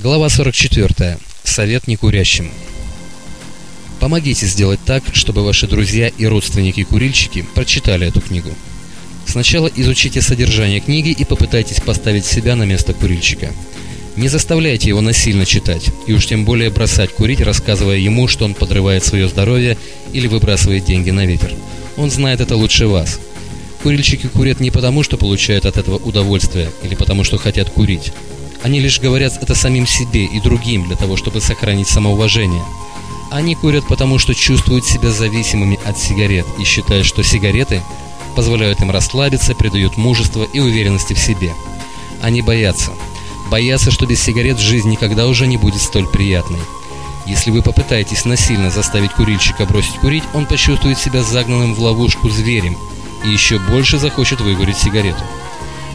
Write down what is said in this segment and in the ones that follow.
Глава 44. Совет некурящим. Помогите сделать так, чтобы ваши друзья и родственники-курильщики прочитали эту книгу. Сначала изучите содержание книги и попытайтесь поставить себя на место курильщика. Не заставляйте его насильно читать, и уж тем более бросать курить, рассказывая ему, что он подрывает свое здоровье или выбрасывает деньги на ветер. Он знает это лучше вас. Курильщики курят не потому, что получают от этого удовольствие, или потому, что хотят курить. Они лишь говорят это самим себе и другим для того, чтобы сохранить самоуважение. Они курят потому, что чувствуют себя зависимыми от сигарет и считают, что сигареты позволяют им расслабиться, придают мужество и уверенности в себе. Они боятся. Боятся, что без сигарет жизнь никогда уже не будет столь приятной. Если вы попытаетесь насильно заставить курильщика бросить курить, он почувствует себя загнанным в ловушку зверем и еще больше захочет выкурить сигарету.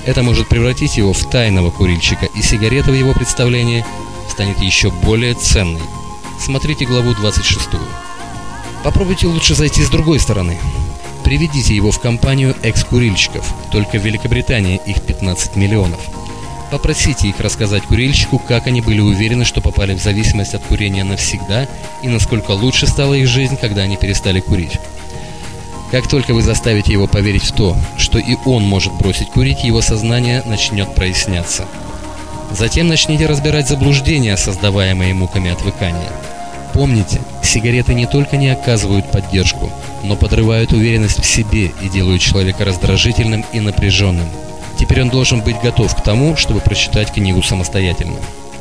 Это может превратить его в тайного курильщика, и сигарета в его представлении станет еще более ценной. Смотрите главу 26. Попробуйте лучше зайти с другой стороны. Приведите его в компанию экс-курильщиков, только в Великобритании их 15 миллионов. Попросите их рассказать курильщику, как они были уверены, что попали в зависимость от курения навсегда и насколько лучше стала их жизнь, когда они перестали курить. Как только вы заставите его поверить в то, что и он может бросить курить, его сознание начнет проясняться. Затем начните разбирать заблуждения, создаваемые муками отвыкания. Помните, сигареты не только не оказывают поддержку, но подрывают уверенность в себе и делают человека раздражительным и напряженным. Теперь он должен быть готов к тому, чтобы прочитать книгу самостоятельно.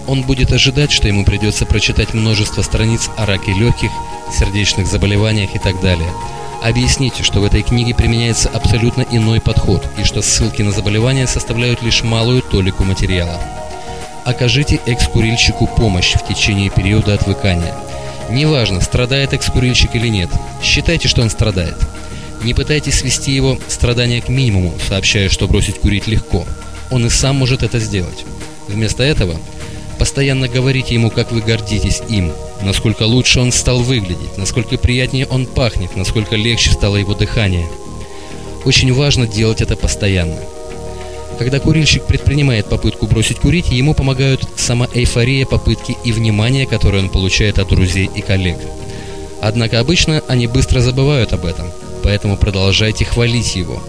Он будет ожидать, что ему придется прочитать множество страниц о раке легких, сердечных заболеваниях и так далее – Объясните, что в этой книге применяется абсолютно иной подход и что ссылки на заболевания составляют лишь малую толику материала. Окажите экскурильщику помощь в течение периода отвыкания. Неважно, страдает экскурильщик или нет, считайте, что он страдает. Не пытайтесь свести его страдания к минимуму, сообщая, что бросить курить легко. Он и сам может это сделать. Вместо этого Постоянно говорите ему, как вы гордитесь им, насколько лучше он стал выглядеть, насколько приятнее он пахнет, насколько легче стало его дыхание. Очень важно делать это постоянно. Когда курильщик предпринимает попытку бросить курить, ему помогают сама эйфория попытки и внимание, которое он получает от друзей и коллег. Однако обычно они быстро забывают об этом, поэтому продолжайте хвалить его.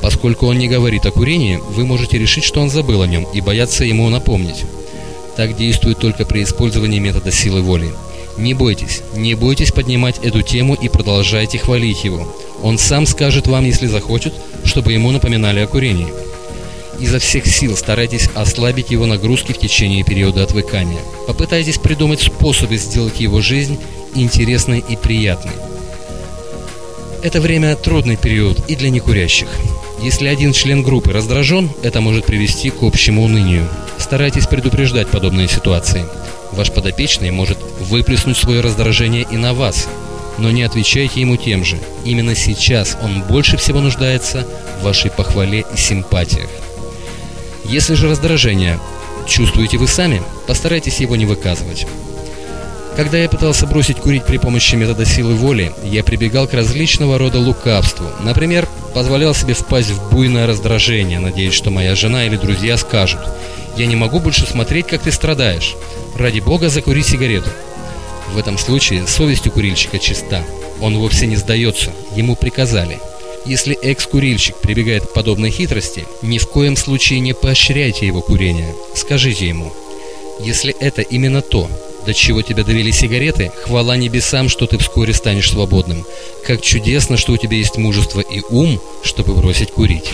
Поскольку он не говорит о курении, вы можете решить, что он забыл о нем и бояться ему напомнить. Так действует только при использовании метода силы воли. Не бойтесь, не бойтесь поднимать эту тему и продолжайте хвалить его. Он сам скажет вам, если захочет, чтобы ему напоминали о курении. Изо всех сил старайтесь ослабить его нагрузки в течение периода отвыкания. Попытайтесь придумать способы сделать его жизнь интересной и приятной. Это время трудный период и для некурящих. Если один член группы раздражен, это может привести к общему унынию. Старайтесь предупреждать подобные ситуации. Ваш подопечный может выплеснуть свое раздражение и на вас, но не отвечайте ему тем же. Именно сейчас он больше всего нуждается в вашей похвале и симпатиях. Если же раздражение чувствуете вы сами, постарайтесь его не выказывать. Когда я пытался бросить курить при помощи метода силы воли, я прибегал к различного рода лукавству. Например, позволял себе впасть в буйное раздражение, надеясь, что моя жена или друзья скажут «Я не могу больше смотреть, как ты страдаешь. Ради бога, закури сигарету». В этом случае совесть у курильщика чиста. Он вовсе не сдается, ему приказали. Если экс-курильщик прибегает к подобной хитрости, ни в коем случае не поощряйте его курение. Скажите ему, если это именно то, до чего тебя довели сигареты, хвала небесам, что ты вскоре станешь свободным. Как чудесно, что у тебя есть мужество и ум, чтобы бросить курить.